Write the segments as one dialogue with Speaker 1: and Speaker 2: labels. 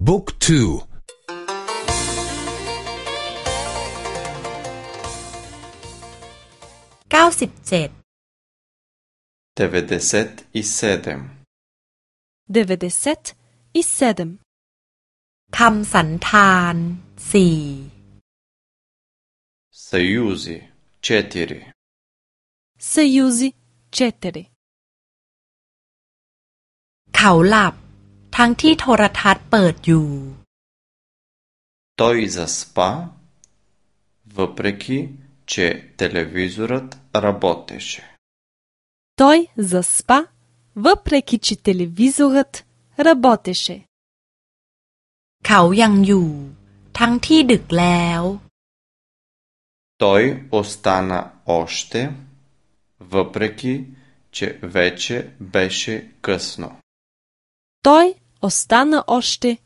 Speaker 1: بوك تو كاوسب
Speaker 2: تسد تفدست السادم تفدست السادم كم سنتان سي
Speaker 3: سيوزي چتري
Speaker 1: سيوزي چتري
Speaker 2: เขาหลับ ทั้งที่โทรทัศน์เปิดอยู่
Speaker 3: Той заспа, въпреки че телевизорът работеше.
Speaker 1: Той заспа, въпреки че телевизорът работеше.
Speaker 2: เขายังอยู่ ทั้งที่ดึกแล้ว
Speaker 3: Той остана още, въпреки че вече беше късно.
Speaker 1: Той остана още,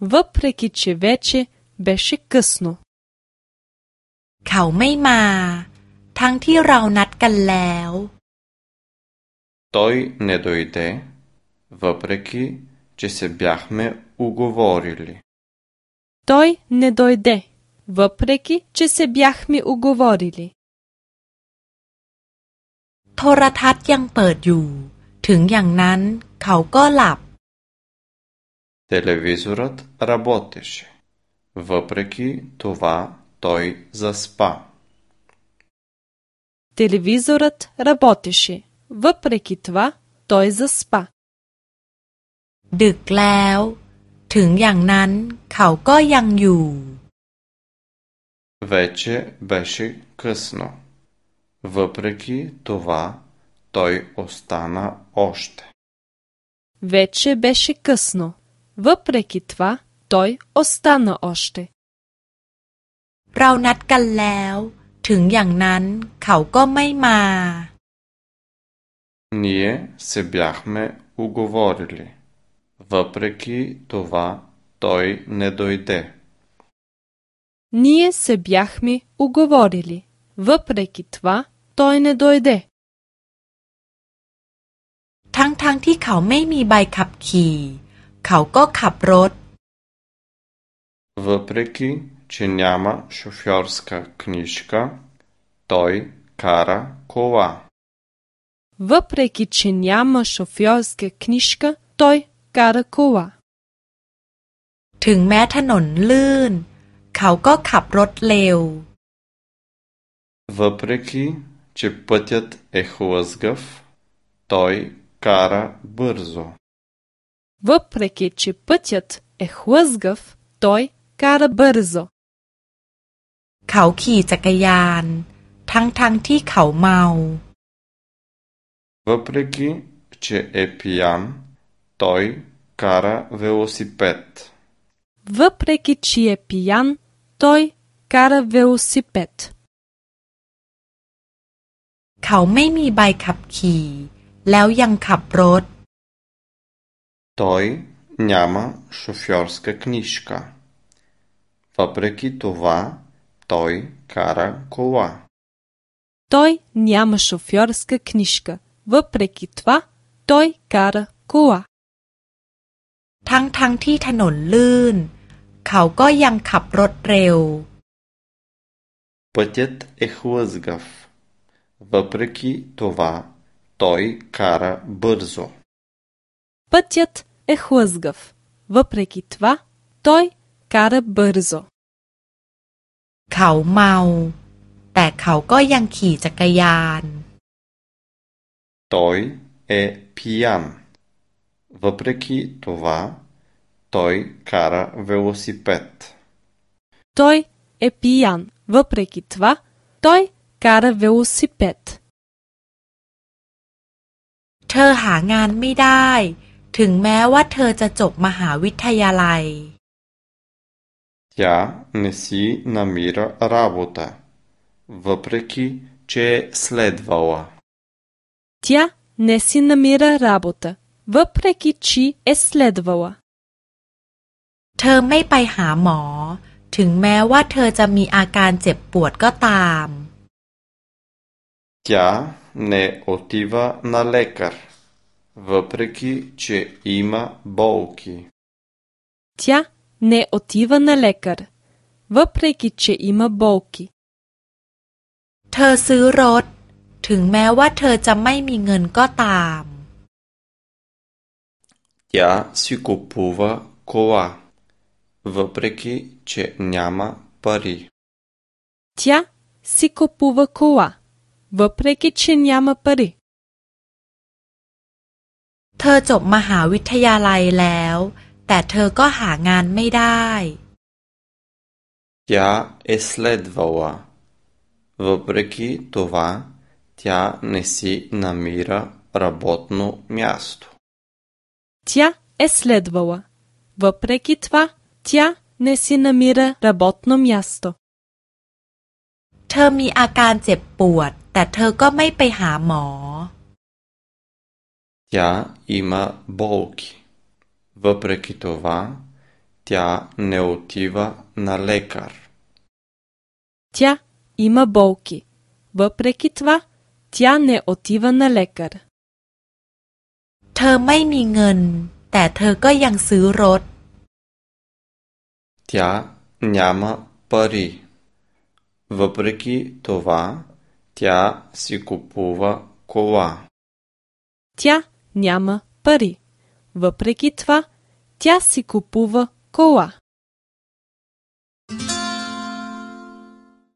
Speaker 1: въпреки че вече беше късно.
Speaker 2: เขาไม่มา ทั้งที่เรานัดกันแล้ว
Speaker 3: Той не дойде, въпреки че се бяхме уговорили.
Speaker 1: Той не дойде, въпреки че се бяхме уговорили.
Speaker 2: โทรทัศน์ยังเปิดอยู่ ถึงอย่างนั้นเขาก็หลับ
Speaker 3: Телевизорът работеше. Въпреки това той заспа.
Speaker 1: Телевизорът работеше. Въпреки това той заспа.
Speaker 2: ดึกแล้ว ถึงอย่างนั้นเขาก็ยังอยู่
Speaker 3: Вече беше късно. Въпреки това той остана още.
Speaker 1: Вече беше късно. Въпреки това той остана още.
Speaker 2: เรานัดกันแล้ว ถึงอย่างนั้นเขาก็ไม่มา
Speaker 3: Ние се бяхме уговорили. Въпреки това той не дойде.
Speaker 1: Ние се бяхме уговорили. Въпреки това, той не дойде.
Speaker 2: ทั้งๆทที่เขาไม่มีใบขับขี่ เขาก็ขับรถ
Speaker 3: Въпреки, че няма шофьорска книжка, той кара кола.
Speaker 1: Въпреки, че няма шофьорска книжка, той кара кола.
Speaker 2: ถึงแม้ถนนลื่นเขาก็ขับรถเร็ว
Speaker 3: Въпреки, че пътят е хлъзгав, той кара бързо.
Speaker 1: Въпреки, че пътят е хлъзгав, той кара бързо.
Speaker 2: เขาขี่จักรยาน ทั้งๆทที่เขาเมา
Speaker 3: Въпреки, че е пиян, той кара велосипед.
Speaker 1: Въпреки, че е пиян, той кара велосипед.
Speaker 2: เขาไม่มีใบขับขี่ แล้วยังขับรถ
Speaker 3: Той няма шофьорска книжка. Въпреки това, той кара кола.
Speaker 1: Той няма шофьорска книжка. Въпреки това, той кара кола.
Speaker 2: ทั้งทั้งที่ถนนลื่น เขาก็ยังขับรถเร็ว
Speaker 3: Пътят е хлъзгав. Въпреки това, той кара бързо.
Speaker 1: Пътят е хлъзгав. Въпреки това, той кара бързо.
Speaker 2: เขาเมา แต่เขาก็ยังขี่จักรยาน
Speaker 3: Той е пиян. Въпреки това, той кара велосипед.
Speaker 1: Той е пиян. Въпреки това, той кара велосипед.
Speaker 2: เธอหางานไม่ได้ ถึงแม้ว่าเธอจะจบมหาวิทยาลัย
Speaker 3: Тя не си намира работа, въпреки че е следвала.
Speaker 1: Тя не си намира работа, въпреки че е следвала.
Speaker 2: เธอไม่ไปหาหมอ ถึงแม้ว่าเธอจะมีอาการเจ็บปวดก็ตาม
Speaker 3: Тя не отива на лекар, въпреки че има болки.
Speaker 1: Тя не отива на лекар, въпреки че има болки.
Speaker 2: เธอซื้อรถ ถึงแม้ว่าเธอจะไม่มีเงินก็ตาม
Speaker 3: Тя си купува кола, въпреки че няма пари.
Speaker 1: Тя си купува кола, въпреки че няма пари.
Speaker 2: เธอจบมหาวิทยาลัยแล้ว แต่เธอก็หางานไม่ได้
Speaker 3: Тя е следвала. Въпреки това, тя не си намира работно място.
Speaker 1: Тя е следвала. Въпреки това, тя не си намира работно място.
Speaker 2: เธอมีอาการเจ็บปวด แต่เธอก็ไม่ไปหาหมอ
Speaker 3: Тя има болки. Въпреки това, тя не отива на лекар.
Speaker 1: Тя има болки. Въпреки това, тя не отива на лекар.
Speaker 2: เธอไม่มีเงิน แต่เธอก็ยังซื้อรถ
Speaker 3: Тя няма пари. Въпреки това, тя си купува кола.
Speaker 1: Тя няма пари. Въпреки това, тя си купува кола.